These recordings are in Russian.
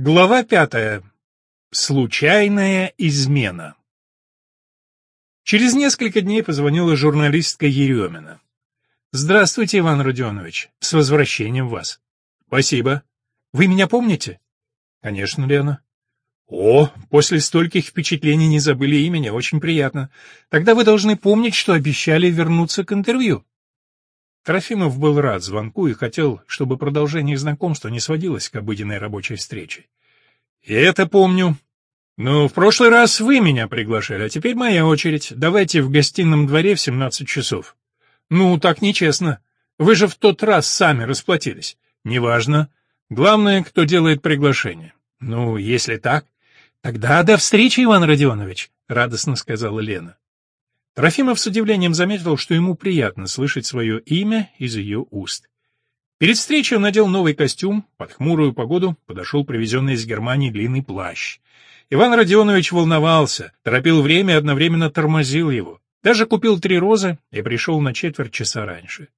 Глава пятая. Случайная измена. Через несколько дней позвонила журналистка Еремина. «Здравствуйте, Иван Родионович. С возвращением вас». «Спасибо. Вы меня помните?» «Конечно, Лена». «О, после стольких впечатлений не забыли имени, очень приятно. Тогда вы должны помнить, что обещали вернуться к интервью». Трофимов был рад звонку и хотел, чтобы продолжение знакомства не сводилось к обыденной рабочей встрече. «И это помню. Ну, в прошлый раз вы меня приглашали, а теперь моя очередь. Давайте в гостином дворе в семнадцать часов». «Ну, так нечестно. Вы же в тот раз сами расплатились». «Неважно. Главное, кто делает приглашение». «Ну, если так...» «Тогда до встречи, Иван Родионович», — радостно сказала Лена. Трофимов с удивлением заметил, что ему приятно слышать свое имя из ее уст. Перед встречей он надел новый костюм, под хмурую погоду подошел привезенный из Германии длинный плащ. Иван Родионович волновался, торопил время и одновременно тормозил его. Даже купил три розы и пришел на четверть часа раньше.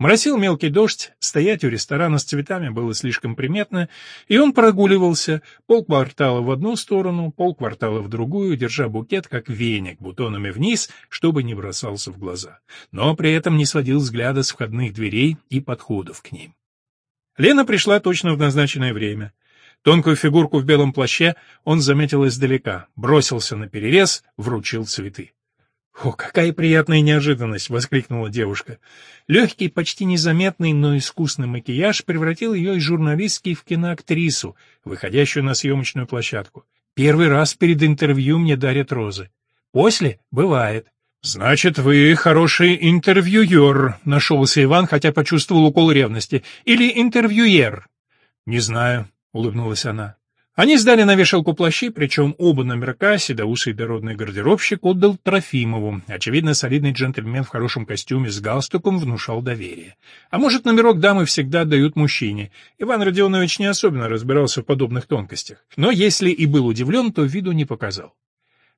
Моросил мелкий дождь, стоять у ресторана с цветами было слишком приметно, и он прогуливался полквартала в одну сторону, полквартала в другую, держа букет, как веник, бутонами вниз, чтобы не бросался в глаза, но при этом не сводил взгляда с входных дверей и подходов к ним. Лена пришла точно в назначенное время. Тонкую фигурку в белом плаще он заметил издалека, бросился на перерез, вручил цветы. «О, какая приятная неожиданность!» — воскликнула девушка. Легкий, почти незаметный, но искусный макияж превратил ее из журналистки в киноактрису, выходящую на съемочную площадку. «Первый раз перед интервью мне дарят розы. После — бывает». «Значит, вы хороший интервьюер», — нашелся Иван, хотя почувствовал укол ревности. «Или интервьюер?» «Не знаю», — улыбнулась она. Они сдали на вешалку плащи, причем оба номерка седоусый дородный гардеробщик отдал Трофимову. Очевидно, солидный джентльмен в хорошем костюме с галстуком внушал доверие. А может, номерок дамы всегда дают мужчине. Иван Родионович не особенно разбирался в подобных тонкостях. Но если и был удивлен, то виду не показал.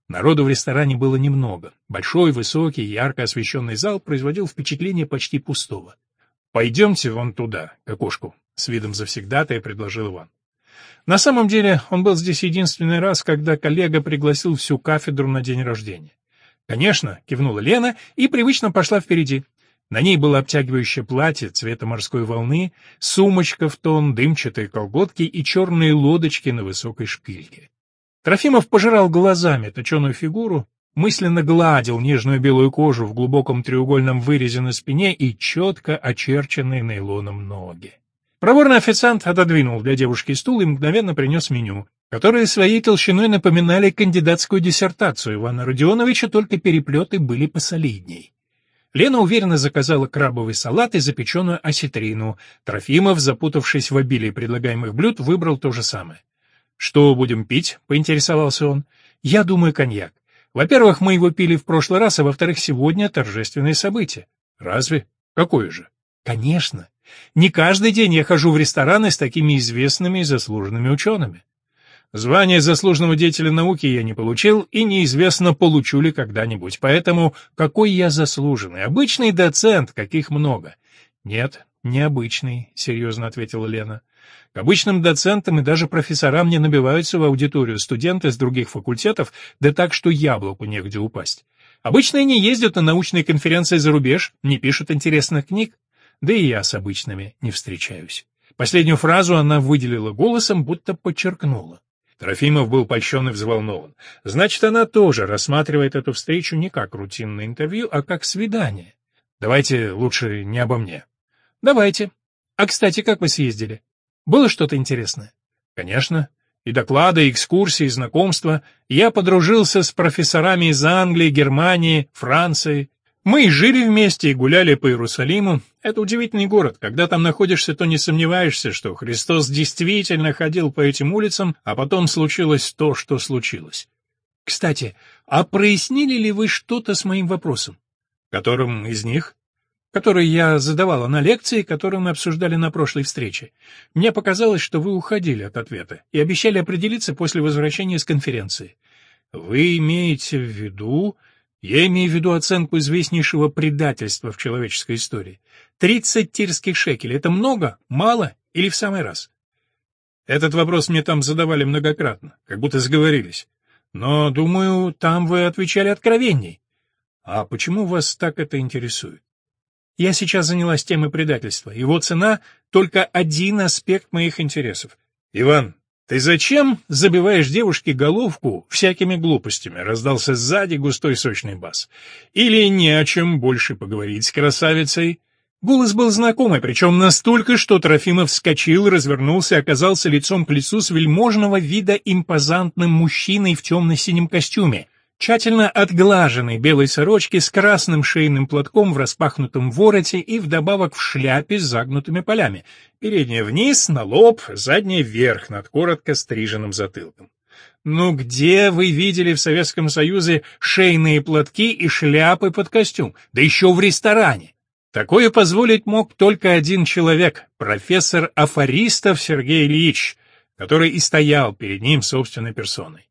Народу в ресторане было немного. Большой, высокий, ярко освещенный зал производил впечатление почти пустого. «Пойдемте вон туда, к окошку», — с видом завсегдатая предложил Иван. На самом деле он был здесь единственный раз, когда коллега пригласил всю кафедру на день рождения. «Конечно», — кивнула Лена и привычно пошла впереди. На ней было обтягивающее платье цвета морской волны, сумочка в тон, дымчатые колготки и черные лодочки на высокой шпильке. Трофимов пожирал глазами точеную фигуру, мысленно гладил нежную белую кожу в глубоком треугольном вырезе на спине и четко очерченные нейлоном ноги. Проворный официант отодвинул для девушки стул и мгновенно принес меню, которые своей толщиной напоминали кандидатскую диссертацию Ивана Родионовича, только переплеты были посолидней. Лена уверенно заказала крабовый салат и запеченную осетрину. Трофимов, запутавшись в обилии предлагаемых блюд, выбрал то же самое. «Что будем пить?» — поинтересовался он. «Я думаю, коньяк. Во-первых, мы его пили в прошлый раз, а во-вторых, сегодня торжественное событие». «Разве? Какое же?» «Конечно. Не каждый день я хожу в рестораны с такими известными и заслуженными учеными. Звание заслуженного деятеля науки я не получил, и неизвестно, получу ли когда-нибудь. Поэтому какой я заслуженный? Обычный доцент, каких много. Нет, необычный, серьезно ответила Лена. К обычным доцентам и даже профессорам не набиваются в аудиторию студенты с других факультетов, да так, что яблоку негде упасть. Обычные не ездят на научные конференции за рубеж, не пишут интересных книг да и я с обычными не встречаюсь. Последнюю фразу она выделила голосом, будто подчеркнула. Трофимов был польщен и взволнован. Значит, она тоже рассматривает эту встречу не как рутинное интервью, а как свидание. Давайте лучше не обо мне. Давайте. А, кстати, как вы съездили? Было что-то интересное? Конечно. И доклады, и экскурсии, и знакомства. Я подружился с профессорами из Англии, Германии, Франции. Мы и жили вместе, и гуляли по Иерусалиму. Это удивительный город. Когда там находишься, то не сомневаешься, что Христос действительно ходил по этим улицам, а потом случилось то, что случилось. Кстати, а прояснили ли вы что-то с моим вопросом? Которым из них? Который я задавала на лекции, которую мы обсуждали на прошлой встрече. Мне показалось, что вы уходили от ответа и обещали определиться после возвращения с конференции. Вы имеете в виду... Я имею в виду оценку известнейшего предательства в человеческой истории. Тридцать тирских шекелей — это много, мало или в самый раз? Этот вопрос мне там задавали многократно, как будто сговорились. Но, думаю, там вы отвечали откровенней. А почему вас так это интересует? Я сейчас занялась темой предательства. Его цена — только один аспект моих интересов. Иван, ты зачем забиваешь девушке головку всякими глупостями? Раздался сзади густой сочный бас. Или не о чем больше поговорить с красавицей? Голос был знакомый, причем настолько, что Трофимов вскочил, развернулся оказался лицом к лицу с вельможного вида импозантным мужчиной в темно-синем костюме, тщательно отглаженной белой сорочке с красным шейным платком в распахнутом вороте и вдобавок в шляпе с загнутыми полями, передняя вниз, на лоб, задняя вверх, над коротко стриженным затылком. Ну где вы видели в Советском Союзе шейные платки и шляпы под костюм? Да еще в ресторане! Такое позволить мог только один человек, профессор Афаристов Сергей Ильич, который и стоял перед ним собственной персоной.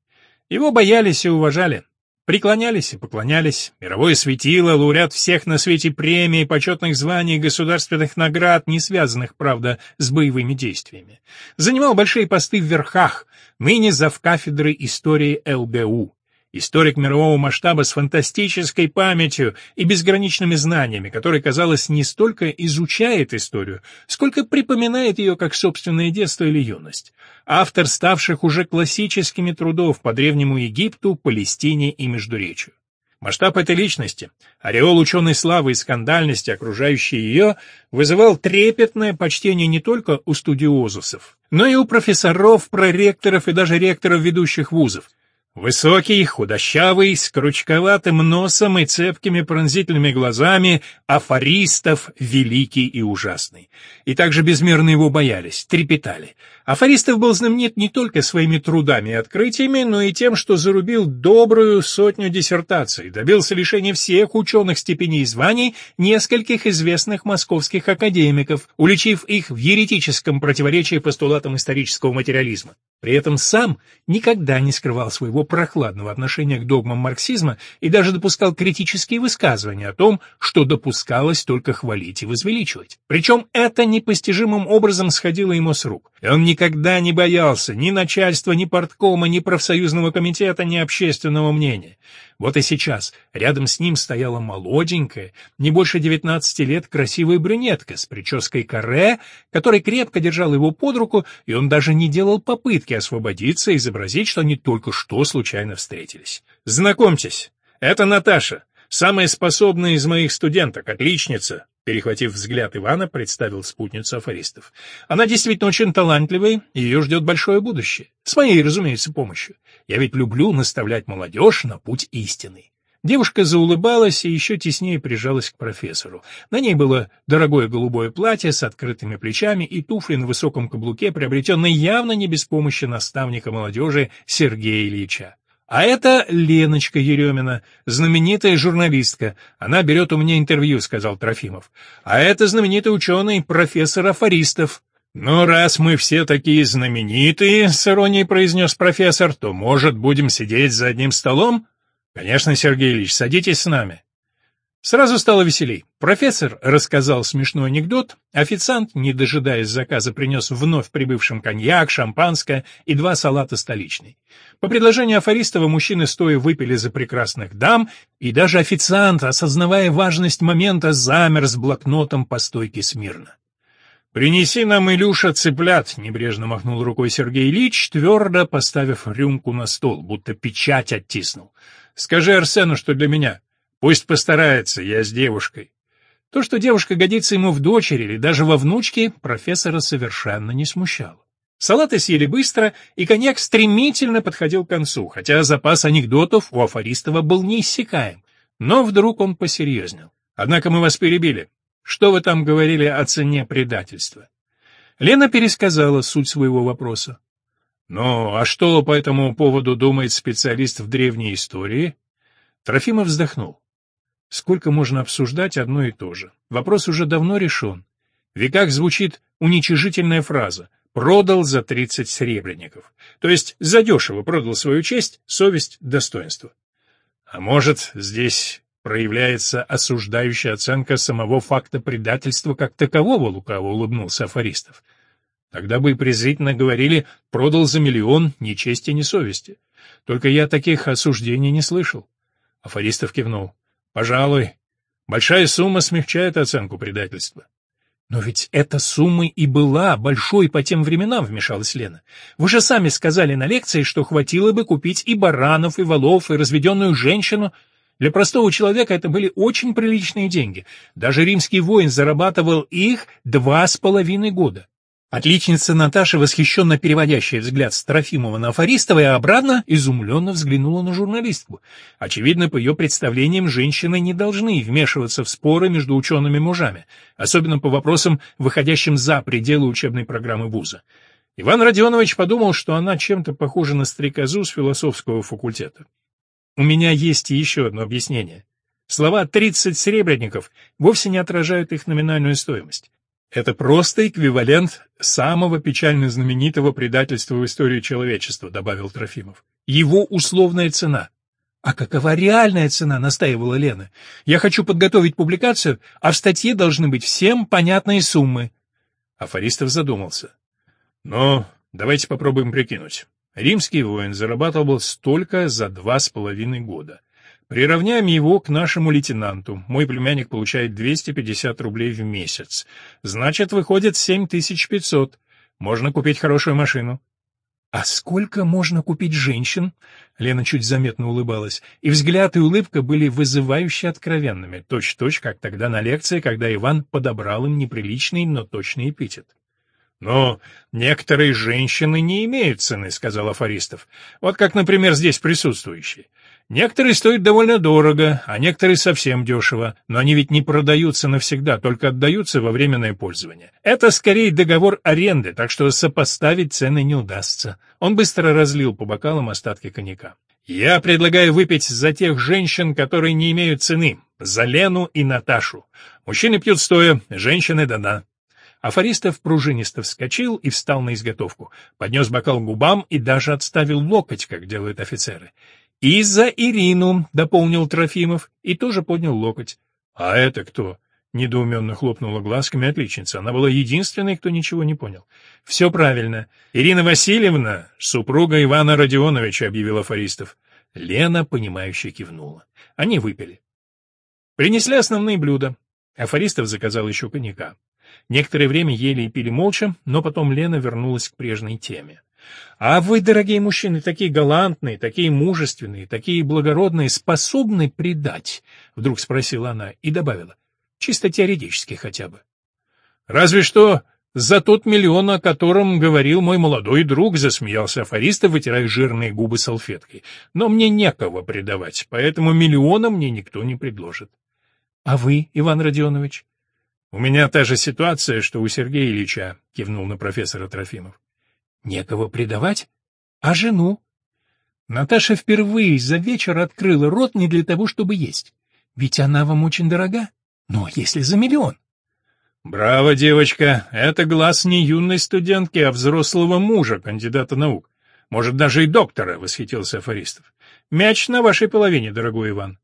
Его боялись и уважали, преклонялись и поклонялись. Мировое светило, лауреат всех на свете премий, почетных званий, государственных наград, не связанных, правда, с боевыми действиями. Занимал большие посты в верхах, ныне завкафедры истории ЛГУ. Историк мирового масштаба с фантастической памятью и безграничными знаниями, который, казалось, не столько изучает историю, сколько припоминает ее как собственное детство или юность. Автор ставших уже классическими трудов по Древнему Египту, Палестине и Междуречию. Масштаб этой личности, ореол ученой славы и скандальности, окружающей ее, вызывал трепетное почтение не только у студиозусов, но и у профессоров, проректоров и даже ректоров ведущих вузов, Высокий, худощавый, с крючковатым носом и цепкими пронзительными глазами, афористов великий и ужасный. И также безмерно его боялись, трепетали. Афористов был знаменит не только своими трудами и открытиями, но и тем, что зарубил добрую сотню диссертаций, добился лишения всех ученых степеней и званий нескольких известных московских академиков, уличив их в еретическом противоречии постулатам исторического материализма. При этом сам никогда не скрывал своего прохладного отношения к догмам марксизма и даже допускал критические высказывания о том, что допускалось только хвалить и возвеличивать. Причем это непостижимым образом сходило ему с рук. И он никогда не боялся ни начальства, ни порткома, ни профсоюзного комитета, ни общественного мнения. Вот и сейчас рядом с ним стояла молоденькая, не больше девятнадцати лет, красивая брюнетка с прической каре, который крепко держал его под руку, и он даже не делал попытки освободиться и изобразить, что они только что случайно встретились. «Знакомьтесь, это Наташа, самая способная из моих студенток, отличница, Перехватив взгляд Ивана, представил спутницу афористов. Она действительно очень талантливая, и ее ждет большое будущее. С моей, разумеется, помощью. Я ведь люблю наставлять молодежь на путь истины. Девушка заулыбалась и еще теснее прижалась к профессору. На ней было дорогое голубое платье с открытыми плечами и туфли на высоком каблуке, приобретенные явно не без помощи наставника молодежи Сергея Ильича. А это Леночка Еремина, знаменитая журналистка. Она берет у меня интервью, сказал Трофимов. А это знаменитый ученый, профессор Афаристов. «Ну, раз мы все такие знаменитые, — с иронией произнес профессор, — то, может, будем сидеть за одним столом? Конечно, Сергей Ильич, садитесь с нами. Сразу стало веселей. Профессор рассказал смешной анекдот, официант, не дожидаясь заказа, принес вновь прибывшим коньяк, шампанское и два салата столичный. По предложению Афористова мужчины стоя выпили за прекрасных дам, и даже официант, осознавая важность момента, замер с блокнотом по стойке смирно. «Принеси нам, Илюша, цыплят», — небрежно махнул рукой Сергей Ильич, твердо поставив рюмку на стол, будто печать оттиснул. «Скажи Арсену, что для меня». Пусть постарается, я с девушкой. То, что девушка годится ему в дочери или даже во внучке, профессора совершенно не смущало. Салаты съели быстро, и коньяк стремительно подходил к концу, хотя запас анекдотов у Афористова был неиссякаем. Но вдруг он посерьезнел. Однако мы вас перебили. Что вы там говорили о цене предательства? Лена пересказала суть своего вопроса. Ну, а что по этому поводу думает специалист в древней истории? Трофимов вздохнул. Сколько можно обсуждать одно и то же? Вопрос уже давно решен. В веках звучит уничижительная фраза «продал за тридцать сребреников», то есть задешево продал свою честь, совесть, достоинство. А может, здесь проявляется осуждающая оценка самого факта предательства как такового, лукаво улыбнулся Афористов. Тогда бы и презрительно говорили «продал за миллион, ни чести, ни совести». Только я таких осуждений не слышал. Афористов кивнул. «Пожалуй, большая сумма смягчает оценку предательства». «Но ведь эта сумма и была большой по тем временам», — вмешалась Лена. «Вы же сами сказали на лекции, что хватило бы купить и баранов, и волов, и разведенную женщину. Для простого человека это были очень приличные деньги. Даже римский воин зарабатывал их два с половиной года. Отличница Наташа, восхищенно переводящая взгляд с Трофимова на Афористова и обратно, изумленно взглянула на журналистку. Очевидно, по ее представлениям, женщины не должны вмешиваться в споры между учеными-мужами, особенно по вопросам, выходящим за пределы учебной программы вуза. Иван Родионович подумал, что она чем-то похожа на стрекозу с философского факультета. У меня есть еще одно объяснение. Слова «тридцать серебряников» вовсе не отражают их номинальную стоимость. Это просто эквивалент самого печально знаменитого предательства в истории человечества, добавил Трофимов. Его условная цена. А какова реальная цена, настаивала Лена. Я хочу подготовить публикацию, а в статье должны быть всем понятные суммы. Афористов задумался. Но давайте попробуем прикинуть. Римский воин зарабатывал столько за два с половиной года. Приравняем его к нашему лейтенанту. Мой племянник получает 250 рублей в месяц. Значит, выходит 7500. Можно купить хорошую машину. А сколько можно купить женщин? Лена чуть заметно улыбалась, и взгляд и улыбка были вызывающе откровенными, точь-точь, как тогда на лекции, когда Иван подобрал им неприличный, но точный эпитет. «Но некоторые женщины не имеют цены», — сказал Афористов. «Вот как, например, здесь присутствующие. Некоторые стоят довольно дорого, а некоторые совсем дешево, но они ведь не продаются навсегда, только отдаются во временное пользование. Это скорее договор аренды, так что сопоставить цены не удастся. Он быстро разлил по бокалам остатки коньяка. Я предлагаю выпить за тех женщин, которые не имеют цены, за Лену и Наташу. Мужчины пьют стоя, женщины да-да. Афористов пружинисто вскочил и встал на изготовку, поднес бокал к губам и даже отставил локоть, как делают офицеры. «И за Ирину», — дополнил Трофимов, и тоже поднял локоть. «А это кто?» — недоуменно хлопнула глазками отличница. Она была единственной, кто ничего не понял. «Все правильно. Ирина Васильевна, супруга Ивана Родионовича», — объявил Афористов. Лена, понимающе кивнула. Они выпили. Принесли основные блюда. Афористов заказал еще коньяка. Некоторое время ели и пили молча, но потом Лена вернулась к прежней теме. А вы, дорогие мужчины, такие галантные, такие мужественные, такие благородные, способны предать? Вдруг спросила она и добавила. Чисто теоретически хотя бы. Разве что за тот миллион, о котором говорил мой молодой друг, засмеялся афориста, вытирая жирные губы салфеткой. Но мне некого предавать, поэтому миллиона мне никто не предложит. А вы, Иван Родионович? У меня та же ситуация, что у Сергея Ильича, кивнул на профессора Трофимов. Некого предавать? А жену? Наташа впервые за вечер открыла рот не для того, чтобы есть. Ведь она вам очень дорога. Но если за миллион? Браво, девочка. Это глаз не юной студентки, а взрослого мужа, кандидата наук. Может, даже и доктора, восхитился Афористов. Мяч на вашей половине, дорогой Иван.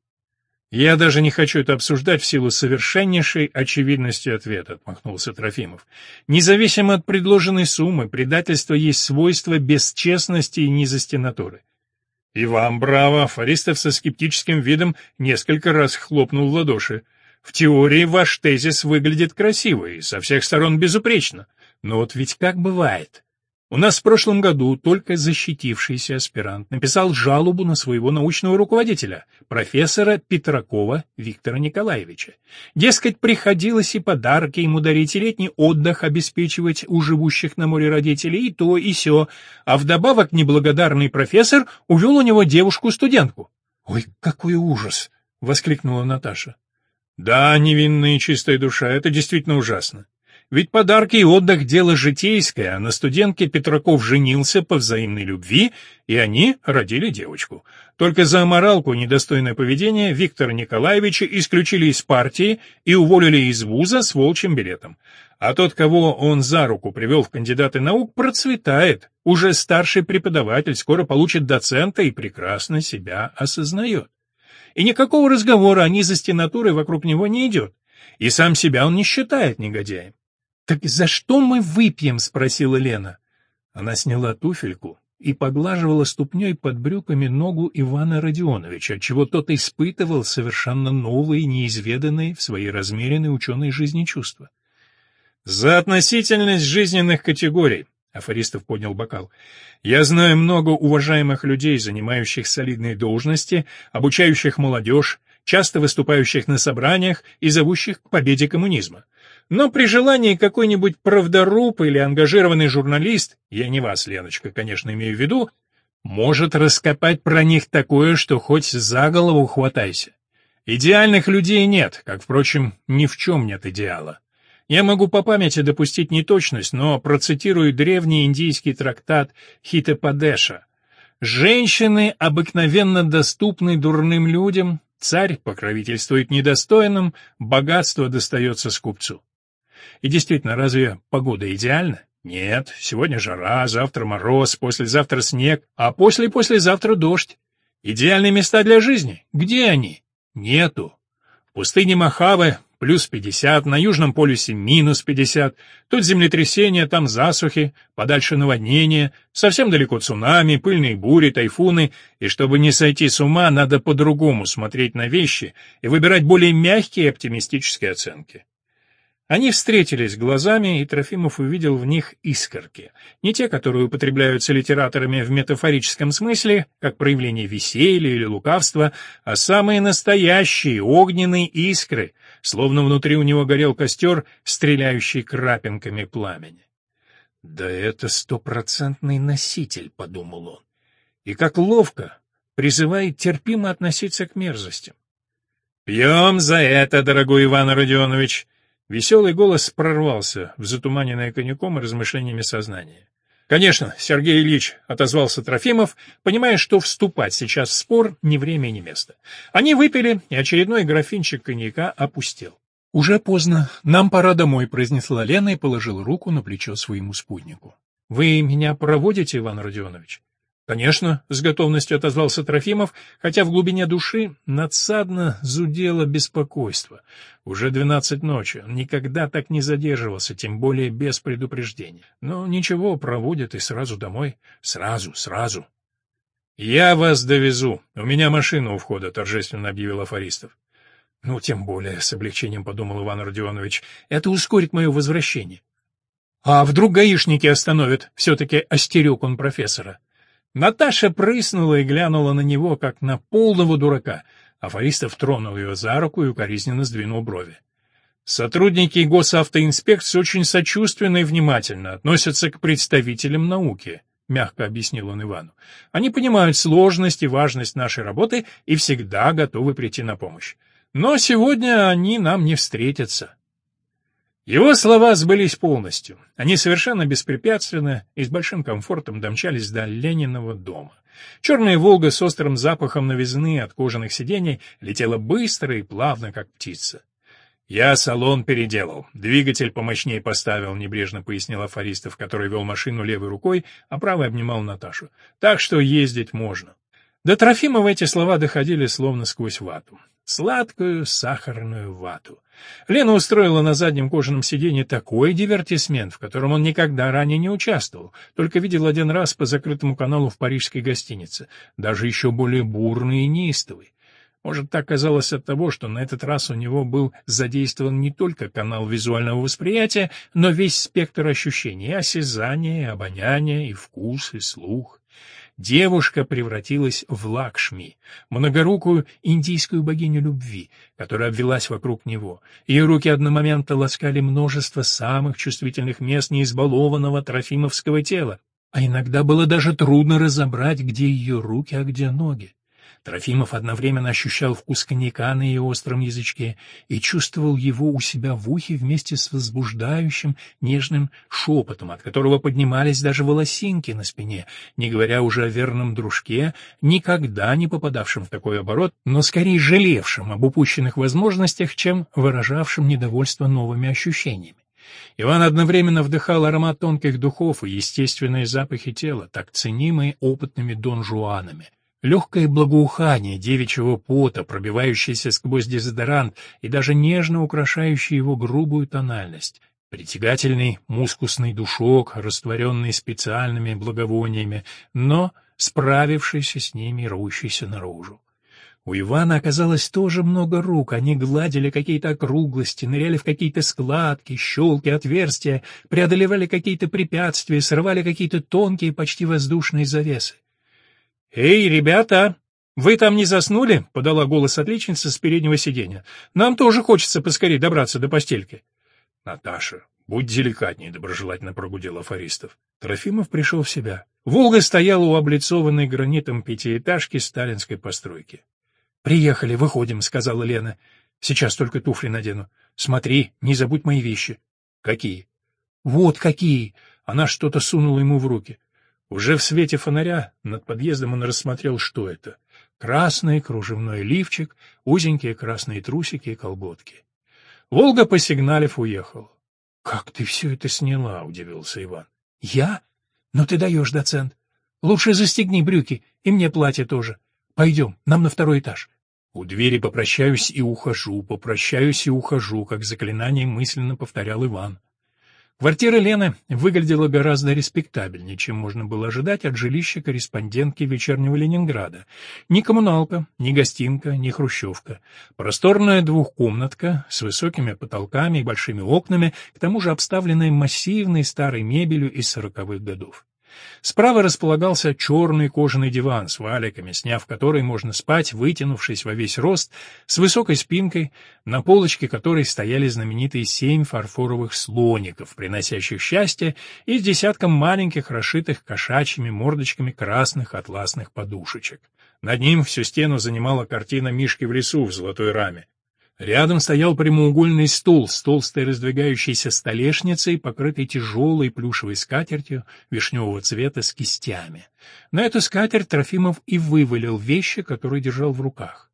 «Я даже не хочу это обсуждать в силу совершеннейшей очевидности ответа», — отмахнулся Трофимов. «Независимо от предложенной суммы, предательство есть свойство бесчестности и низости натуры». «И вам браво!» — Фаристов со скептическим видом несколько раз хлопнул в ладоши. «В теории ваш тезис выглядит красиво и со всех сторон безупречно. Но вот ведь как бывает?» У нас в прошлом году только защитившийся аспирант написал жалобу на своего научного руководителя, профессора Петракова Виктора Николаевича. Дескать, приходилось и подарки ему дарить, и летний отдых обеспечивать у живущих на море родителей, и то, и сё, а вдобавок неблагодарный профессор увел у него девушку-студентку. «Ой, какой ужас!» — воскликнула Наташа. «Да, невинная и чистая душа, это действительно ужасно. Ведь подарки и отдых — дело житейское, а на студентке Петраков женился по взаимной любви, и они родили девочку. Только за аморалку недостойное поведение Виктора Николаевича исключили из партии и уволили из вуза с волчьим билетом. А тот, кого он за руку привел в кандидаты наук, процветает. Уже старший преподаватель скоро получит доцента и прекрасно себя осознает. И никакого разговора о низости натуры вокруг него не идет. И сам себя он не считает негодяем. «Так за что мы выпьем?» — спросила Лена. Она сняла туфельку и поглаживала ступней под брюками ногу Ивана Родионовича, чего тот испытывал совершенно новые, неизведанные в своей размеренной ученой жизни чувства. «За относительность жизненных категорий», — Афористов поднял бокал. «Я знаю много уважаемых людей, занимающих солидные должности, обучающих молодежь, часто выступающих на собраниях и зовущих к победе коммунизма. Но при желании какой-нибудь правдоруб или ангажированный журналист, я не вас, Леночка, конечно, имею в виду, может раскопать про них такое, что хоть за голову хватайся. Идеальных людей нет, как, впрочем, ни в чем нет идеала. Я могу по памяти допустить неточность, но процитирую древний индийский трактат Хитепадеша. «Женщины обыкновенно доступны дурным людям, царь покровительствует недостойным, богатство достается скупцу». И действительно, разве погода идеальна? Нет, сегодня жара, завтра мороз, послезавтра снег, а после-послезавтра дождь. Идеальные места для жизни? Где они? Нету. В пустыне Махавы плюс 50, на Южном полюсе минус 50, тут землетрясения, там засухи, подальше наводнения, совсем далеко цунами, пыльные бури, тайфуны, и чтобы не сойти с ума, надо по-другому смотреть на вещи и выбирать более мягкие оптимистические оценки. Они встретились глазами, и Трофимов увидел в них искорки. Не те, которые употребляются литераторами в метафорическом смысле, как проявление веселья или лукавства, а самые настоящие огненные искры, словно внутри у него горел костер, стреляющий крапинками пламени. «Да это стопроцентный носитель», — подумал он. «И как ловко призывает терпимо относиться к мерзостям». «Пьем за это, дорогой Иван Родионович!» Веселый голос прорвался в затуманенное коньяком и размышлениями сознание. «Конечно, Сергей Ильич», — отозвался Трофимов, понимая, что вступать сейчас в спор ни время и ни место. Они выпили, и очередной графинчик коньяка опустел. «Уже поздно. Нам пора домой», — произнесла Лена и положила руку на плечо своему спутнику. «Вы меня проводите, Иван Родионович?» «Конечно», — с готовностью отозвался Трофимов, хотя в глубине души надсадно зудело беспокойство. Уже двенадцать ночи, он никогда так не задерживался, тем более без предупреждения. Но ничего, проводят и сразу домой. Сразу, сразу. «Я вас довезу. У меня машина у входа», — торжественно объявил Афористов. «Ну, тем более», — с облегчением подумал Иван Родионович, — «это ускорит мое возвращение». «А вдруг гаишники остановят?» — все-таки остерег он профессора. Наташа прыснула и глянула на него, как на полного дурака. Афористов тронул ее за руку и укоризненно сдвинул брови. Сотрудники госавтоинспекции очень сочувственно и внимательно относятся к представителям науки, мягко объяснил он Ивану. Они понимают сложность и важность нашей работы и всегда готовы прийти на помощь. Но сегодня они нам не встретятся. Его слова сбылись полностью. Они совершенно беспрепятственно и с большим комфортом домчались до Лениного дома. Черная «Волга» с острым запахом новизны от кожаных сидений летела быстро и плавно, как птица. «Я салон переделал, двигатель помощнее поставил», — небрежно пояснил Афористов, который вел машину левой рукой, а правой обнимал Наташу. «Так что ездить можно». До Трофимова эти слова доходили словно сквозь вату. Сладкую сахарную вату. Лена устроила на заднем кожаном сиденье такой дивертисмент, в котором он никогда ранее не участвовал, только видел один раз по закрытому каналу в парижской гостинице, даже еще более бурный и неистовый. Может, так казалось от того, что на этот раз у него был задействован не только канал визуального восприятия, но весь спектр ощущений — и обоняние, и вкус, и слух. Девушка превратилась в Лакшми, многорукую индийскую богиню любви, которая обвелась вокруг него. Ее руки одномоментно ласкали множество самых чувствительных мест неизбалованного трофимовского тела, а иногда было даже трудно разобрать, где ее руки, а где ноги. Трофимов одновременно ощущал вкус коньяка на ее остром язычке и чувствовал его у себя в ухе вместе с возбуждающим нежным шепотом, от которого поднимались даже волосинки на спине, не говоря уже о верном дружке, никогда не попадавшем в такой оборот, но скорее жалевшем об упущенных возможностях, чем выражавшем недовольство новыми ощущениями. Иван одновременно вдыхал аромат тонких духов и естественные запахи тела, так ценимые опытными донжуанами. Легкое благоухание девичьего пота, пробивающееся сквозь дезодорант и даже нежно украшающее его грубую тональность. Притягательный мускусный душок, растворенный специальными благовониями, но справившийся с ними и рвущийся наружу. У Ивана оказалось тоже много рук, они гладили какие-то округлости, ныряли в какие-то складки, щелки, отверстия, преодолевали какие-то препятствия, срывали какие-то тонкие, почти воздушные завесы. «Эй, ребята, вы там не заснули?» — подала голос отличница с переднего сиденья. «Нам тоже хочется поскорее добраться до постельки». «Наташа, будь деликатнее», — доброжелательно прогудел Афористов. Трофимов пришел в себя. Волга стояла у облицованной гранитом пятиэтажки сталинской постройки. «Приехали, выходим», — сказала Лена. «Сейчас только туфли надену. Смотри, не забудь мои вещи». «Какие?» «Вот какие!» Она что-то сунула ему в руки. Уже в свете фонаря над подъездом он рассмотрел, что это. Красный кружевной лифчик, узенькие красные трусики и колготки. Волга, посигналив, уехал. — Как ты все это сняла? — удивился Иван. — Я? Ну ты даешь, доцент. Лучше застегни брюки, и мне платье тоже. Пойдем, нам на второй этаж. У двери попрощаюсь и ухожу, попрощаюсь и ухожу, как заклинание мысленно повторял Иван. Квартира Лены выглядела гораздо респектабельнее, чем можно было ожидать от жилища корреспондентки вечернего Ленинграда. Ни коммуналка, ни гостинка, ни хрущевка. Просторная двухкомнатка с высокими потолками и большими окнами, к тому же обставленная массивной старой мебелью из сороковых годов. Справа располагался черный кожаный диван с валиками, сняв который можно спать, вытянувшись во весь рост, с высокой спинкой, на полочке которой стояли знаменитые семь фарфоровых слоников, приносящих счастье, и с десятком маленьких, расшитых кошачьими мордочками красных атласных подушечек. Над ним всю стену занимала картина Мишки в лесу в золотой раме. Рядом стоял прямоугольный стул с толстой раздвигающейся столешницей, покрытой тяжелой плюшевой скатертью вишневого цвета с кистями. На эту скатерть Трофимов и вывалил вещи, которые держал в руках.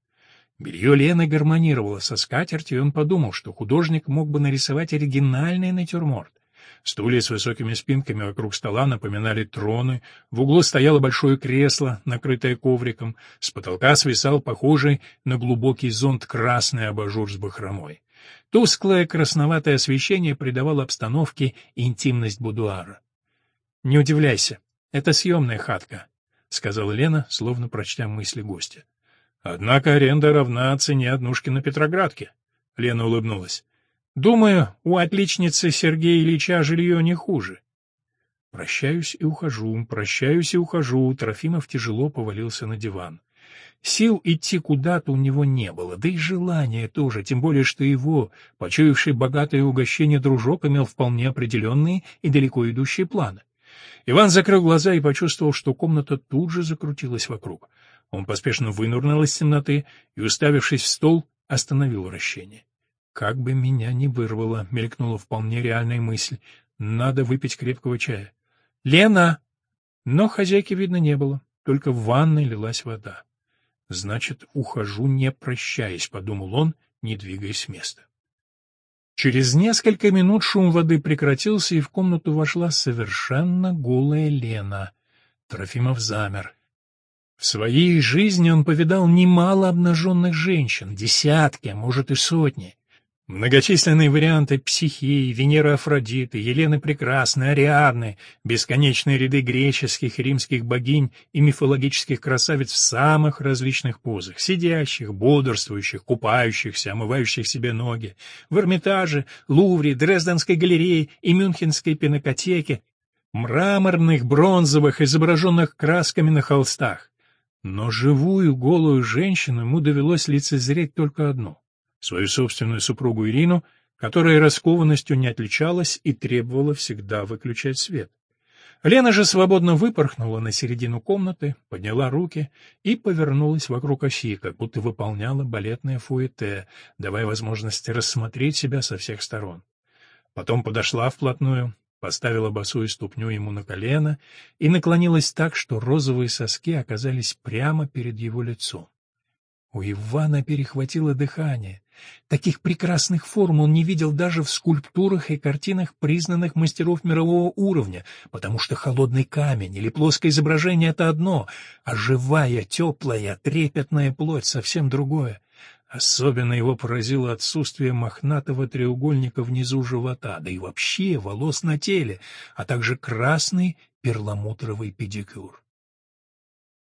Белье Лены гармонировало со скатертью, и он подумал, что художник мог бы нарисовать оригинальный натюрморт. Стулья с высокими спинками вокруг стола напоминали троны, в углу стояло большое кресло, накрытое ковриком, с потолка свисал похожий на глубокий зонт красный абажур с бахромой. Тусклое красноватое освещение придавало обстановке интимность будуара. «Не удивляйся, это съемная хатка», — сказала Лена, словно прочтя мысли гостя. «Однако аренда равна цене однушки на Петроградке», — Лена улыбнулась. Думаю, у отличницы Сергея Ильича жилье не хуже. Прощаюсь и ухожу, прощаюсь и ухожу. Трофимов тяжело повалился на диван. Сил идти куда-то у него не было, да и желания тоже, тем более что его, почуявший богатое угощение дружок, имел вполне определенные и далеко идущие планы. Иван закрыл глаза и почувствовал, что комната тут же закрутилась вокруг. Он поспешно вынурнул из темноты и, уставившись в стол, остановил вращение. «Как бы меня ни вырвало», — мелькнула вполне реальная мысль. «Надо выпить крепкого чая». «Лена!» Но хозяйки видно не было, только в ванной лилась вода. «Значит, ухожу, не прощаясь», — подумал он, не двигаясь с места. Через несколько минут шум воды прекратился, и в комнату вошла совершенно голая Лена. Трофимов замер. В своей жизни он повидал немало обнаженных женщин, десятки, а может и сотни. Многочисленные варианты психии, Венеры Афродиты, Елены Прекрасной, Ариадны, бесконечные ряды греческих и римских богинь и мифологических красавиц в самых различных позах, сидящих, бодрствующих, купающихся, омывающих себе ноги, в Эрмитаже, Лувре, Дрезденской галерее и Мюнхенской пинокотеке, мраморных, бронзовых, изображенных красками на холстах. Но живую голую женщину ему довелось лицезреть только одну — свою собственную супругу Ирину, которая раскованностью не отличалась и требовала всегда выключать свет. Лена же свободно выпорхнула на середину комнаты, подняла руки и повернулась вокруг оси, как будто выполняла балетное фуэте, давая возможность рассмотреть себя со всех сторон. Потом подошла вплотную, поставила босую ступню ему на колено и наклонилась так, что розовые соски оказались прямо перед его лицом. У Ивана перехватило дыхание. Таких прекрасных форм он не видел даже в скульптурах и картинах признанных мастеров мирового уровня, потому что холодный камень или плоское изображение — это одно, а живая, теплая, трепетная плоть — совсем другое. Особенно его поразило отсутствие мохнатого треугольника внизу живота, да и вообще волос на теле, а также красный перламутровый педикюр.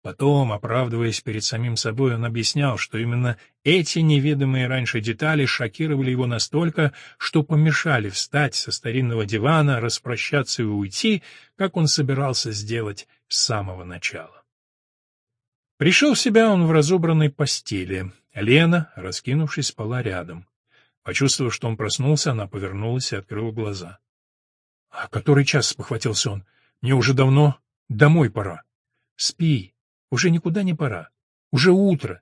Потом, оправдываясь перед самим собой, он объяснял, что именно эти неведомые раньше детали шокировали его настолько, что помешали встать со старинного дивана, распрощаться и уйти, как он собирался сделать с самого начала. Пришел в себя он в разобранной постели. Лена, раскинувшись, спала рядом. Почувствовав, что он проснулся, она повернулась и открыла глаза. — А который час? — спохватился он. — Мне уже давно домой пора. — Спи, уже никуда не пора. Уже утро.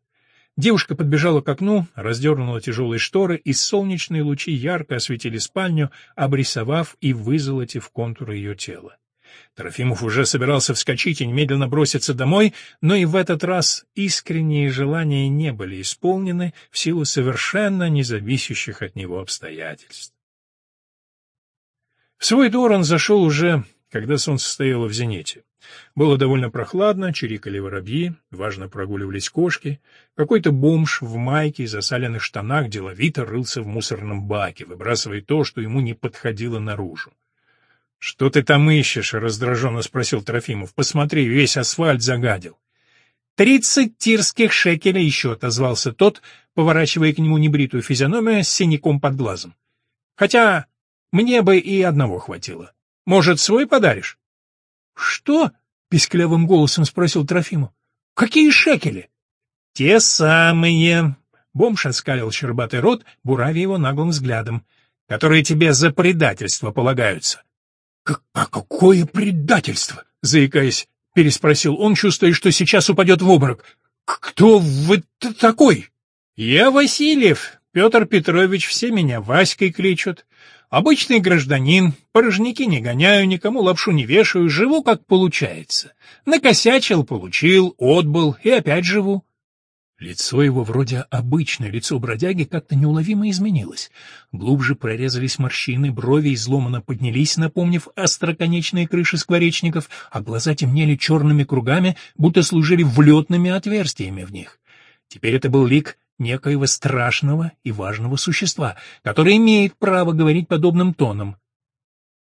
Девушка подбежала к окну, раздернула тяжелые шторы, и солнечные лучи ярко осветили спальню, обрисовав и вызолотив контуры ее тела. Трофимов уже собирался вскочить и немедленно броситься домой, но и в этот раз искренние желания не были исполнены в силу совершенно независящих от него обстоятельств. В свой двор он зашел уже, когда солнце стояло в зените. Было довольно прохладно, чирикали воробьи, важно прогуливались кошки. Какой-то бомж в майке и засаленных штанах деловито рылся в мусорном баке, выбрасывая то, что ему не подходило наружу. — Что ты там ищешь? — раздраженно спросил Трофимов. — Посмотри, весь асфальт загадил. — Тридцать тирских шекелей еще, — отозвался тот, поворачивая к нему небритую физиономию с синяком под глазом. — Хотя мне бы и одного хватило. Может, свой подаришь? — Что? — писклявым голосом спросил Трофимов. — Какие шекели? — Те самые. Бомж оскалил щербатый рот, буравя его наглым взглядом. — Которые тебе за предательство полагаются. — А какое предательство? — заикаясь, переспросил он, чувствуя, что сейчас упадет в обморок. — Кто вы такой? — Я Васильев. Петр Петрович, все меня Васькой кличут. Обычный гражданин, порожники не гоняю, никому лапшу не вешаю, живу как получается. Накосячил, получил, отбыл и опять живу. Лицо его, вроде обычное лицо бродяги, как-то неуловимо изменилось. Глубже прорезались морщины, брови изломанно поднялись, напомнив остроконечные крыши скворечников, а глаза темнели черными кругами, будто служили влетными отверстиями в них. Теперь это был лик некоего страшного и важного существа, которое имеет право говорить подобным тоном.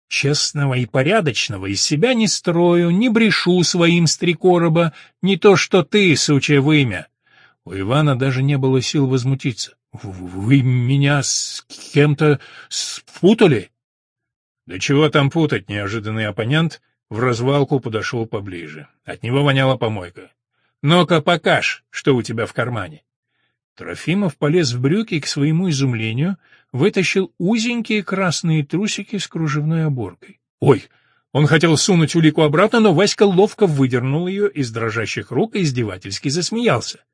Честного и порядочного из себя не строю, не брешу своим стрекороба, не то что ты, сучье вымя. У Ивана даже не было сил возмутиться. — Вы меня с кем-то спутали? — Да чего там путать, неожиданный оппонент в развалку подошел поближе. От него воняла помойка. — Ну-ка, покаж, что у тебя в кармане. Трофимов полез в брюки и, к своему изумлению, вытащил узенькие красные трусики с кружевной оборкой. «Ой!» Он хотел сунуть улику обратно, но Васька ловко выдернул ее из дрожащих рук и издевательски засмеялся.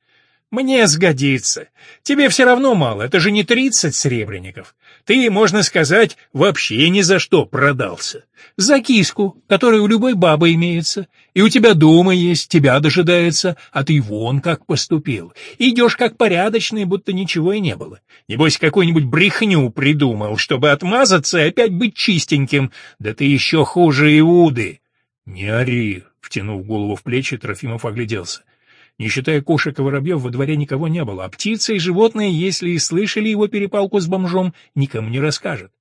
«Мне сгодится. Тебе все равно мало, это же не тридцать сребреников. Ты, можно сказать, вообще ни за что продался. За киску, которая у любой бабы имеется, и у тебя дома есть, тебя дожидается, а ты вон как поступил. Идешь как порядочный, будто ничего и не было. Небось, какую-нибудь брехню придумал, чтобы отмазаться и опять быть чистеньким. Да ты еще хуже Иуды. — Не ори, — втянув голову в плечи, Трофимов огляделся. — не считая кошек и воробьев, во дворе никого не было, а птицы и животные, если и слышали его перепалку с бомжом, никому не расскажет.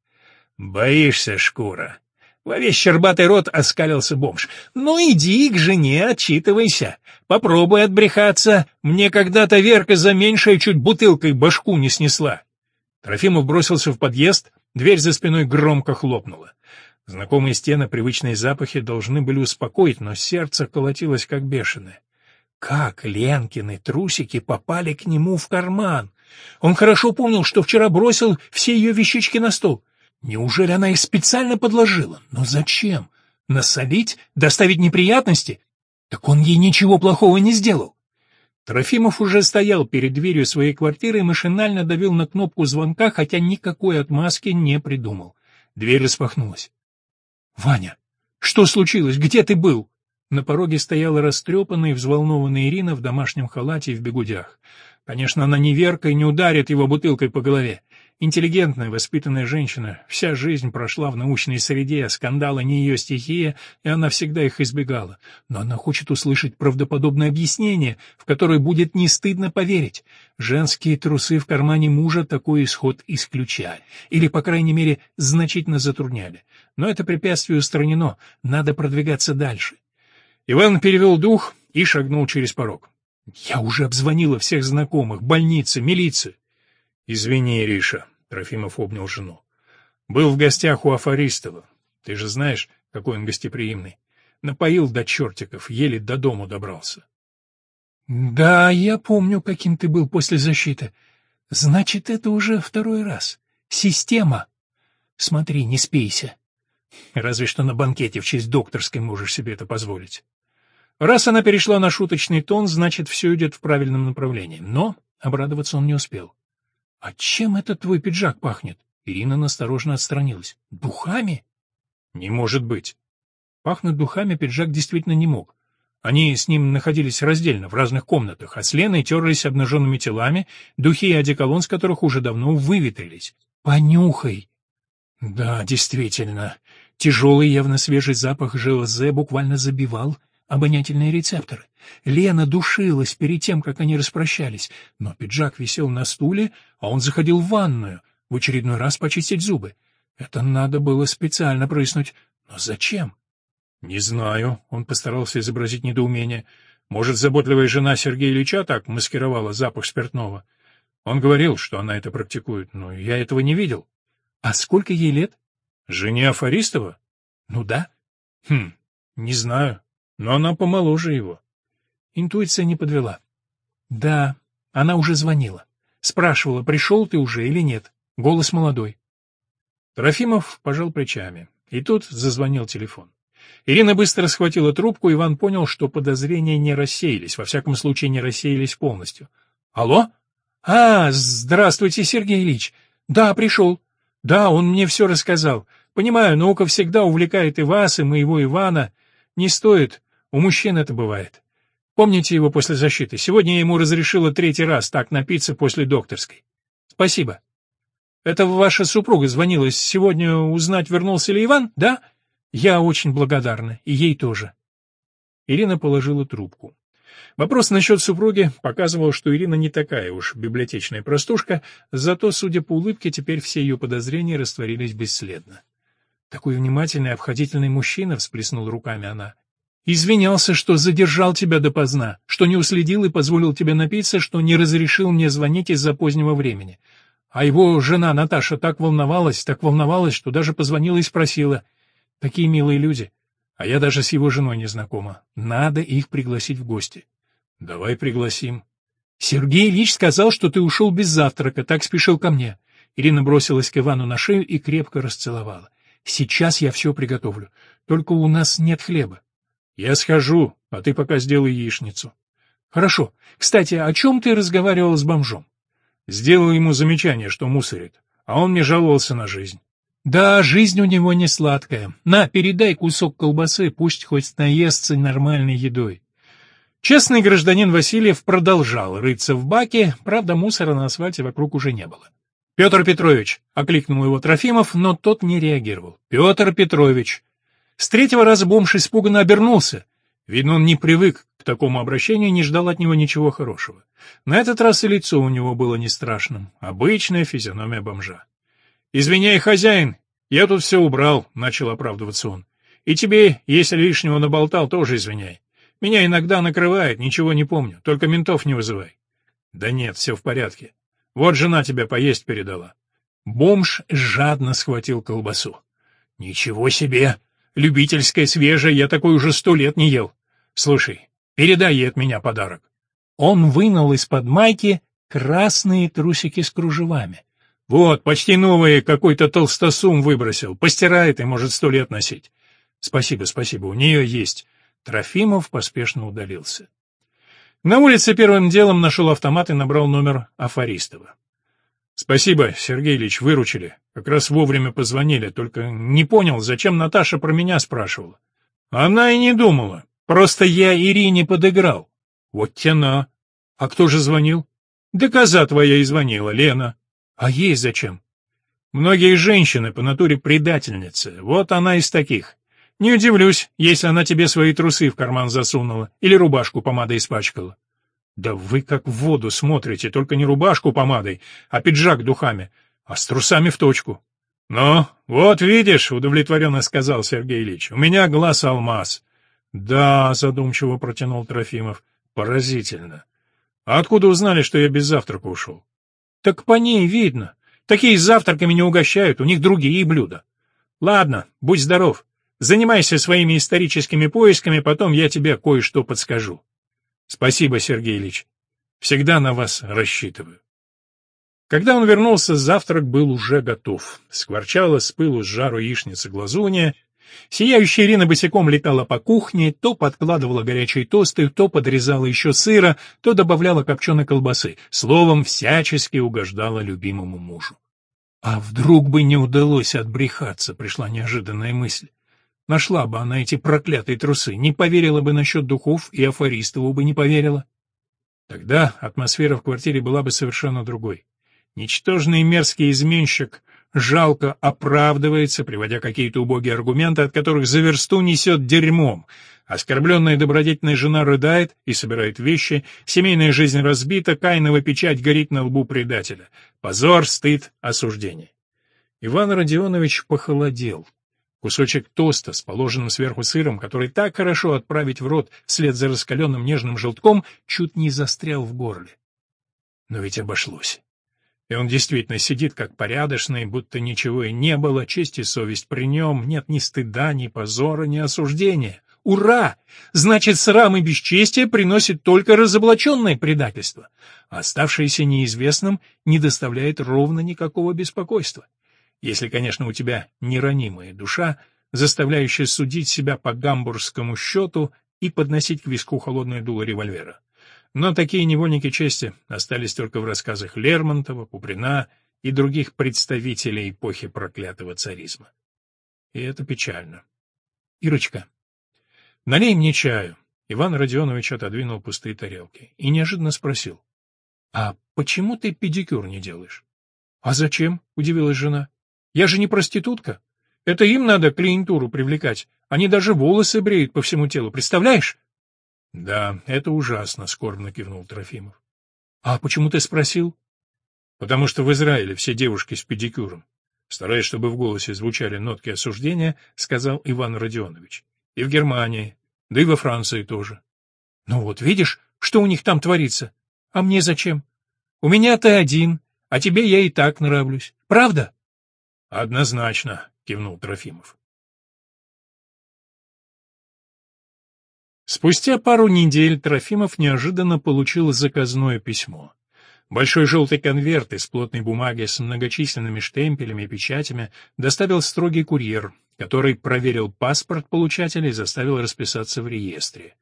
«Боишься, шкура?» Во весь щербатый рот оскалился бомж. «Ну иди к жене, отчитывайся. Попробуй отбрехаться. Мне когда-то Верка за меньшее чуть бутылкой башку не снесла». Трофимов бросился в подъезд, дверь за спиной громко хлопнула. Знакомые стены, привычные запахи должны были успокоить, но сердце колотилось как бешеное. Как Ленкины трусики попали к нему в карман? Он хорошо помнил, что вчера бросил все ее вещички на стол. Неужели она их специально подложила? Но зачем? Насолить? Доставить неприятности? Так он ей ничего плохого не сделал. Трофимов уже стоял перед дверью своей квартиры и машинально давил на кнопку звонка, хотя никакой отмазки не придумал. Дверь распахнулась. — Ваня, что случилось? Где ты был? На пороге стояла растрепанная и взволнованная Ирина в домашнем халате и в бегудях. Конечно, она не верка и не ударит его бутылкой по голове. Интеллигентная, воспитанная женщина, вся жизнь прошла в научной среде, скандалы не ее стихия, и она всегда их избегала. Но она хочет услышать правдоподобное объяснение, в которое будет не стыдно поверить. Женские трусы в кармане мужа такой исход исключали, или, по крайней мере, значительно затрудняли. Но это препятствие устранено, надо продвигаться дальше. Иван перевел дух и шагнул через порог. «Я уже обзвонила всех знакомых, больницы, милиция. «Извини, Ириша», — Трофимов обнял жену. «Был в гостях у Афаристова. Ты же знаешь, какой он гостеприимный. Напоил до чертиков, еле до дому добрался». «Да, я помню, каким ты был после защиты. Значит, это уже второй раз. Система. Смотри, не спейся. Разве что на банкете в честь докторской можешь себе это позволить». Раз она перешла на шуточный тон, значит, все идет в правильном направлении. Но обрадоваться он не успел. «А чем этот твой пиджак пахнет?» Ирина насторожно отстранилась. «Духами?» «Не может быть». Пахнуть духами пиджак действительно не мог. Они с ним находились раздельно, в разных комнатах, а с Леной терлись обнаженными телами, духи и одеколон с которых уже давно выветрились. «Понюхай!» Да, действительно, тяжелый, явно свежий запах ЖЛЗ буквально забивал обонятельные рецепторы. Лена душилась перед тем, как они распрощались, но пиджак висел на стуле, а он заходил в ванную, в очередной раз почистить зубы. Это надо было специально прыснуть. Но зачем? Не знаю, он постарался изобразить недоумение. Может, заботливая жена Сергея Ильича так маскировала запах спиртного? Он говорил, что она это практикует, но я этого не видел. А сколько ей лет? Жене Афаристова? Ну да. Хм, не знаю, но она помоложе его. Интуиция не подвела. Да, она уже звонила. Спрашивала, пришел ты уже или нет. Голос молодой. Трофимов пожал плечами. И тут зазвонил телефон. Ирина быстро схватила трубку, Иван понял, что подозрения не рассеялись, во всяком случае не рассеялись полностью. «Алло? А, здравствуйте, Сергей Ильич. Да, пришел. Да, он мне все рассказал. Понимаю, наука всегда увлекает и вас, и моего Ивана. Не стоит, у мужчин это бывает. Помните его после защиты? Сегодня я ему разрешила третий раз так напиться после докторской. Спасибо. Это ваша супруга звонила сегодня узнать, вернулся ли Иван, да? Я очень благодарна, и ей тоже. Ирина положила трубку. Вопрос насчет супруги показывал, что Ирина не такая уж библиотечная простушка, зато, судя по улыбке, теперь все ее подозрения растворились бесследно. «Такой внимательный, обходительный мужчина», — всплеснул руками она. Извинялся, что задержал тебя допоздна, что не уследил и позволил тебе напиться, что не разрешил мне звонить из-за позднего времени. А его жена Наташа так волновалась, так волновалась, что даже позвонила и спросила. Такие милые люди. А я даже с его женой не знакома. Надо их пригласить в гости. Давай пригласим. Сергей Ильич сказал, что ты ушел без завтрака, так спешил ко мне. Ирина бросилась к Ивану на шею и крепко расцеловала. Сейчас я все приготовлю. Только у нас нет хлеба. Я схожу, а ты пока сделай яичницу. Хорошо. Кстати, о чем ты разговаривал с бомжом? Сделал ему замечание, что мусорит, а он мне жаловался на жизнь. Да, жизнь у него не сладкая. На, передай кусок колбасы, пусть хоть наестся нормальной едой. Честный гражданин Васильев продолжал рыться в баке, правда, мусора на асфальте вокруг уже не было. «Петр Петрович!» — окликнул его Трофимов, но тот не реагировал. «Петр Петрович!» С третьего раза бомж испуганно обернулся. Видно, он не привык к такому обращению и не ждал от него ничего хорошего. На этот раз и лицо у него было не страшным. Обычная физиономия бомжа. «Извиняй, хозяин, я тут все убрал», — начал оправдываться он. «И тебе, если лишнего наболтал, тоже извиняй. Меня иногда накрывает, ничего не помню, только ментов не вызывай». «Да нет, все в порядке. Вот жена тебя поесть передала». Бомж жадно схватил колбасу. «Ничего себе! Любительская, свежая, я такой уже сто лет не ел. Слушай, передай ей от меня подарок. Он вынул из-под майки красные трусики с кружевами. Вот, почти новые, какой-то толстосум выбросил. Постирает и может сто лет носить. Спасибо, спасибо, у нее есть. Трофимов поспешно удалился. На улице первым делом нашел автомат и набрал номер Афаристова. Спасибо, Сергей Ильич, выручили. Как раз вовремя позвонили, только не понял, зачем Наташа про меня спрашивала. Она и не думала. Просто я Ирине подыграл. Вот тяна. А кто же звонил? Да коза твоя и звонила, Лена. А ей зачем? Многие женщины по натуре предательницы. Вот она из таких. Не удивлюсь, если она тебе свои трусы в карман засунула или рубашку помадой испачкала. Да вы как в воду смотрите, только не рубашку помадой, а пиджак духами, а с трусами в точку. Ну, вот видишь, удовлетворенно сказал Сергей Ильич, у меня глаз алмаз. Да, задумчиво протянул Трофимов, поразительно. А откуда узнали, что я без завтрака ушел? Так по ней видно. Такие завтраками не угощают, у них другие блюда. Ладно, будь здоров. Занимайся своими историческими поисками, потом я тебе кое-что подскажу. Спасибо, Сергей Ильич. Всегда на вас рассчитываю. Когда он вернулся, завтрак был уже готов. Скворчала с пылу с жару яичница глазунья. Сияющая Ирина босиком летала по кухне, то подкладывала горячие тосты, то подрезала еще сыра, то добавляла копченой колбасы. Словом, всячески угождала любимому мужу. А вдруг бы не удалось отбрехаться, пришла неожиданная мысль. Нашла бы она эти проклятые трусы, не поверила бы насчет духов и Афористову бы не поверила. Тогда атмосфера в квартире была бы совершенно другой. Ничтожный мерзкий изменщик жалко оправдывается, приводя какие-то убогие аргументы, от которых за версту несет дерьмом. Оскорбленная добродетельная жена рыдает и собирает вещи, семейная жизнь разбита, кайнова печать горит на лбу предателя. Позор, стыд, осуждение. Иван Родионович похолодел. Кусочек тоста с положенным сверху сыром, который так хорошо отправить в рот вслед за раскаленным нежным желтком, чуть не застрял в горле. Но ведь обошлось. И он действительно сидит как порядочный, будто ничего и не было, честь и совесть при нем, нет ни стыда, ни позора, ни осуждения. Ура! Значит, срам и бесчестие приносит только разоблаченное предательство, а оставшееся неизвестным не доставляет ровно никакого беспокойства если, конечно, у тебя неранимая душа, заставляющая судить себя по гамбургскому счету и подносить к виску холодное дуло револьвера. Но такие невольники чести остались только в рассказах Лермонтова, Куприна и других представителей эпохи проклятого царизма. И это печально. Ирочка, налей мне чаю. Иван Родионович отодвинул пустые тарелки и неожиданно спросил. — А почему ты педикюр не делаешь? — А зачем? — удивилась жена. Я же не проститутка. Это им надо клиентуру привлекать. Они даже волосы бреют по всему телу, представляешь? — Да, это ужасно, — скорбно кивнул Трофимов. — А почему ты спросил? — Потому что в Израиле все девушки с педикюром. Стараясь, чтобы в голосе звучали нотки осуждения, сказал Иван Родионович. И в Германии, да и во Франции тоже. — Ну вот, видишь, что у них там творится? А мне зачем? У меня ты один, а тебе я и так нравлюсь. Правда? Однозначно, кивнул Трофимов. Спустя пару недель Трофимов неожиданно получил заказное письмо. Большой желтый конверт из плотной бумаги с многочисленными штемпелями и печатями доставил строгий курьер, который проверил паспорт получателя и заставил расписаться в реестре.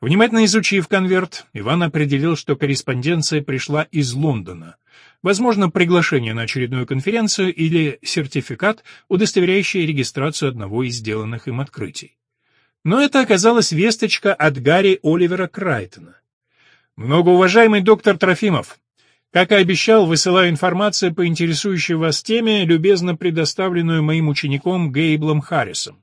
Внимательно изучив конверт, Иван определил, что корреспонденция пришла из Лондона. Возможно, приглашение на очередную конференцию или сертификат, удостоверяющий регистрацию одного из сделанных им открытий. Но это оказалась весточка от Гарри Оливера Крайтона. «Многоуважаемый доктор Трофимов, как и обещал, высылаю информацию по интересующей вас теме, любезно предоставленную моим учеником Гейблом Харрисом.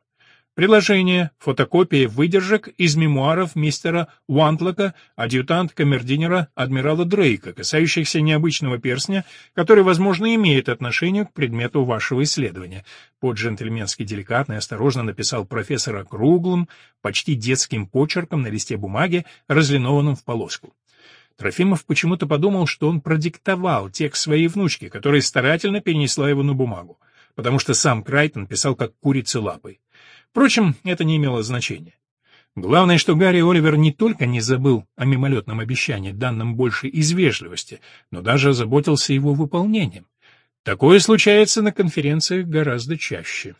Приложение, фотокопии выдержек из мемуаров мистера Уантлока, адъютант-камердинера адмирала Дрейка, касающихся необычного перстня, который, возможно, имеет отношение к предмету вашего исследования. По-джентльменски деликатно и осторожно написал профессор округлым, почти детским почерком на листе бумаги, разлинованном в полоску. Трофимов почему-то подумал, что он продиктовал текст своей внучки, которая старательно перенесла его на бумагу, потому что сам Крайтон писал как курица лапой. Впрочем, это не имело значения. Главное, что Гарри Оливер не только не забыл о мимолетном обещании, данном больше из вежливости, но даже озаботился его выполнением. Такое случается на конференциях гораздо чаще.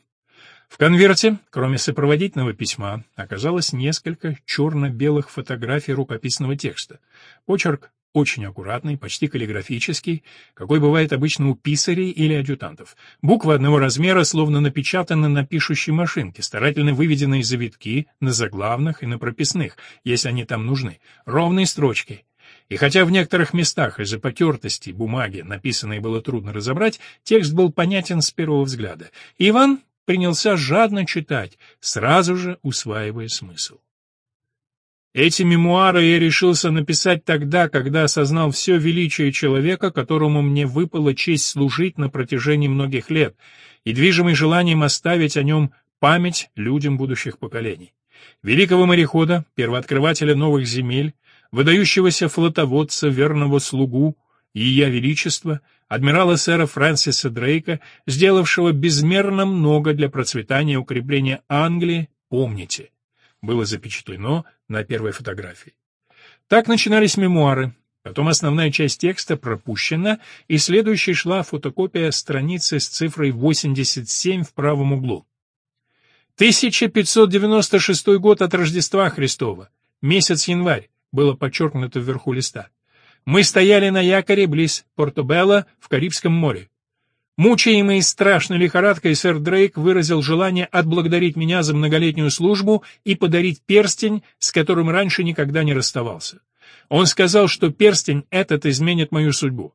В конверте, кроме сопроводительного письма, оказалось несколько черно-белых фотографий рукописного текста. Почерк очень аккуратный, почти каллиграфический, какой бывает обычно у писарей или адъютантов. Буквы одного размера словно напечатаны на пишущей машинке, старательно выведенные завитки на заглавных и на прописных, если они там нужны, ровные строчки. И хотя в некоторых местах из-за потертости бумаги написанное было трудно разобрать, текст был понятен с первого взгляда. Иван принялся жадно читать, сразу же усваивая смысл. Эти мемуары я решился написать тогда, когда осознал все величие человека, которому мне выпала честь служить на протяжении многих лет, и движимый желанием оставить о нем память людям будущих поколений. Великого морехода, первооткрывателя новых земель, выдающегося флотоводца, верного слугу, и я величество, адмирала сэра Фрэнсиса Дрейка, сделавшего безмерно много для процветания и укрепления Англии, помните, было запечатлено на первой фотографии. Так начинались мемуары, потом основная часть текста пропущена, и следующей шла фотокопия страницы с цифрой 87 в правом углу. 1596 год от Рождества Христова, месяц январь, было подчеркнуто вверху листа. Мы стояли на якоре близ Портобелло в Карибском море. Мучаемый страшной лихорадкой, сэр Дрейк выразил желание отблагодарить меня за многолетнюю службу и подарить перстень, с которым раньше никогда не расставался. Он сказал, что перстень этот изменит мою судьбу.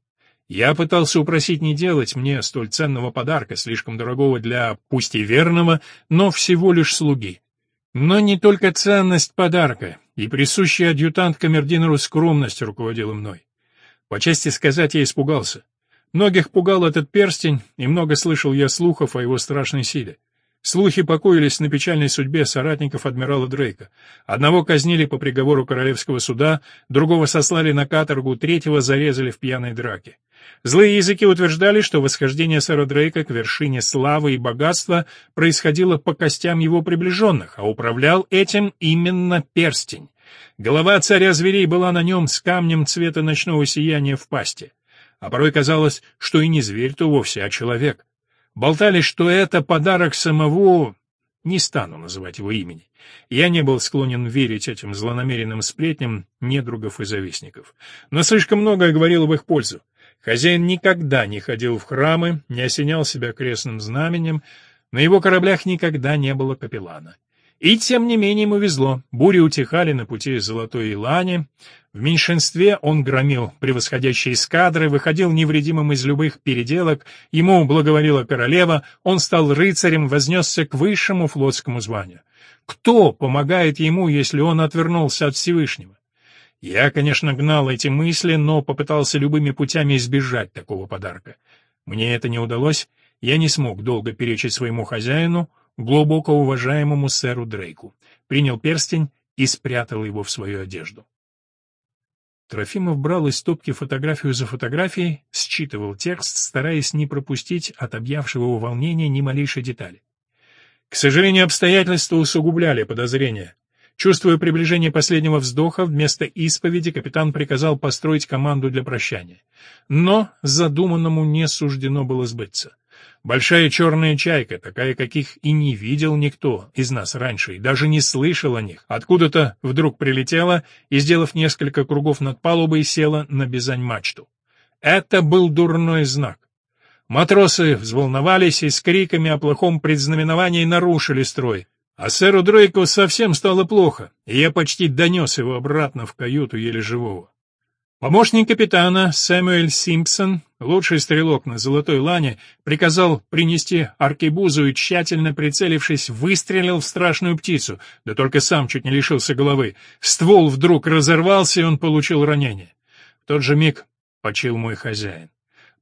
Я пытался упросить не делать мне столь ценного подарка, слишком дорогого для, пусть и верного, но всего лишь слуги. Но не только ценность подарка, и присущая адъютант камердинеру скромность руководила мной. По части сказать, я испугался. Многих пугал этот перстень, и много слышал я слухов о его страшной силе. Слухи покоились на печальной судьбе соратников адмирала Дрейка. Одного казнили по приговору королевского суда, другого сослали на каторгу, третьего зарезали в пьяной драке. Злые языки утверждали, что восхождение сэра Дрейка к вершине славы и богатства происходило по костям его приближенных, а управлял этим именно перстень. Голова царя зверей была на нем с камнем цвета ночного сияния в пасти. А порой казалось, что и не зверь-то вовсе, а человек. Болтали, что это подарок самого... Не стану называть его имени. Я не был склонен верить этим злонамеренным сплетням недругов и завистников. Но слишком многое говорило в их пользу. Хозяин никогда не ходил в храмы, не осенял себя крестным знаменем, на его кораблях никогда не было капеллана. И тем не менее ему везло. Бури утихали на пути Золотой Илани. В меньшинстве он громил превосходящие эскадры, выходил невредимым из любых переделок, ему благоволила королева, он стал рыцарем, вознесся к высшему флотскому званию. Кто помогает ему, если он отвернулся от Всевышнего? Я, конечно, гнал эти мысли, но попытался любыми путями избежать такого подарка. Мне это не удалось, я не смог долго перечить своему хозяину, глубоко уважаемому сэру Дрейку, принял перстень и спрятал его в свою одежду. Трофимов брал из стопки фотографию за фотографией, считывал текст, стараясь не пропустить от объявшего его волнения ни малейшей детали. К сожалению, обстоятельства усугубляли подозрения. Чувствуя приближение последнего вздоха, вместо исповеди капитан приказал построить команду для прощания. Но задуманному не суждено было сбыться. Большая черная чайка, такая, каких и не видел никто из нас раньше, и даже не слышал о них, откуда-то вдруг прилетела и, сделав несколько кругов над палубой, села на бизань-мачту. Это был дурной знак. Матросы взволновались и с криками о плохом предзнаменовании нарушили строй. А сэру Дрейку совсем стало плохо, и я почти донес его обратно в каюту еле живого. Помощник капитана Сэмюэль Симпсон, лучший стрелок на Золотой Лане, приказал принести аркебузу и, тщательно прицелившись, выстрелил в страшную птицу, да только сам чуть не лишился головы. Ствол вдруг разорвался, и он получил ранение. В тот же миг почил мой хозяин.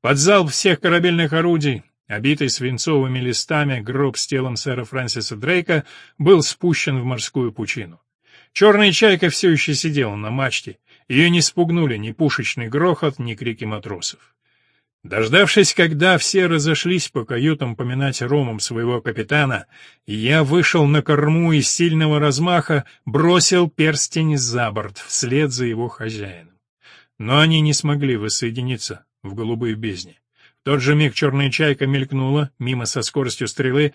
Под залп всех корабельных орудий Обитый свинцовыми листами гроб с телом сэра Фрэнсиса Дрейка был спущен в морскую пучину. Черная чайка все еще сидела на мачте. Ее не спугнули ни пушечный грохот, ни крики матросов. Дождавшись, когда все разошлись по каютам поминать ромом своего капитана, я вышел на корму и сильного размаха бросил перстень за борт вслед за его хозяином. Но они не смогли воссоединиться в голубой бездне тот же миг черная чайка мелькнула мимо со скоростью стрелы,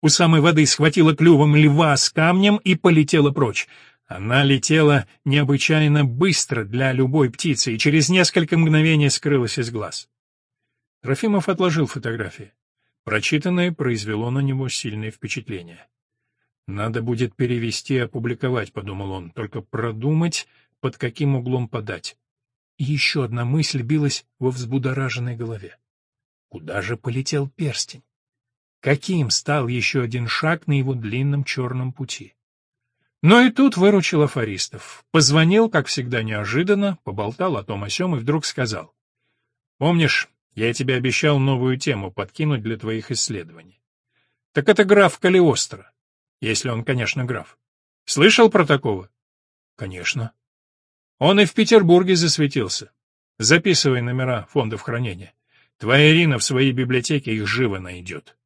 у самой воды схватила клювом льва с камнем и полетела прочь. Она летела необычайно быстро для любой птицы и через несколько мгновений скрылась из глаз. Трофимов отложил фотографии. Прочитанное произвело на него сильное впечатление. «Надо будет перевести и опубликовать», — подумал он, — «только продумать, под каким углом подать». И еще одна мысль билась во взбудораженной голове. Куда же полетел перстень? Каким стал еще один шаг на его длинном черном пути? Но и тут выручил афористов. Позвонил, как всегда, неожиданно, поболтал о том о сём и вдруг сказал. «Помнишь, я тебе обещал новую тему подкинуть для твоих исследований? Так это граф Калиостро, если он, конечно, граф. Слышал про такого?» «Конечно». «Он и в Петербурге засветился. Записывай номера фондов хранения. Твоя Ирина в своей библиотеке их живо найдет».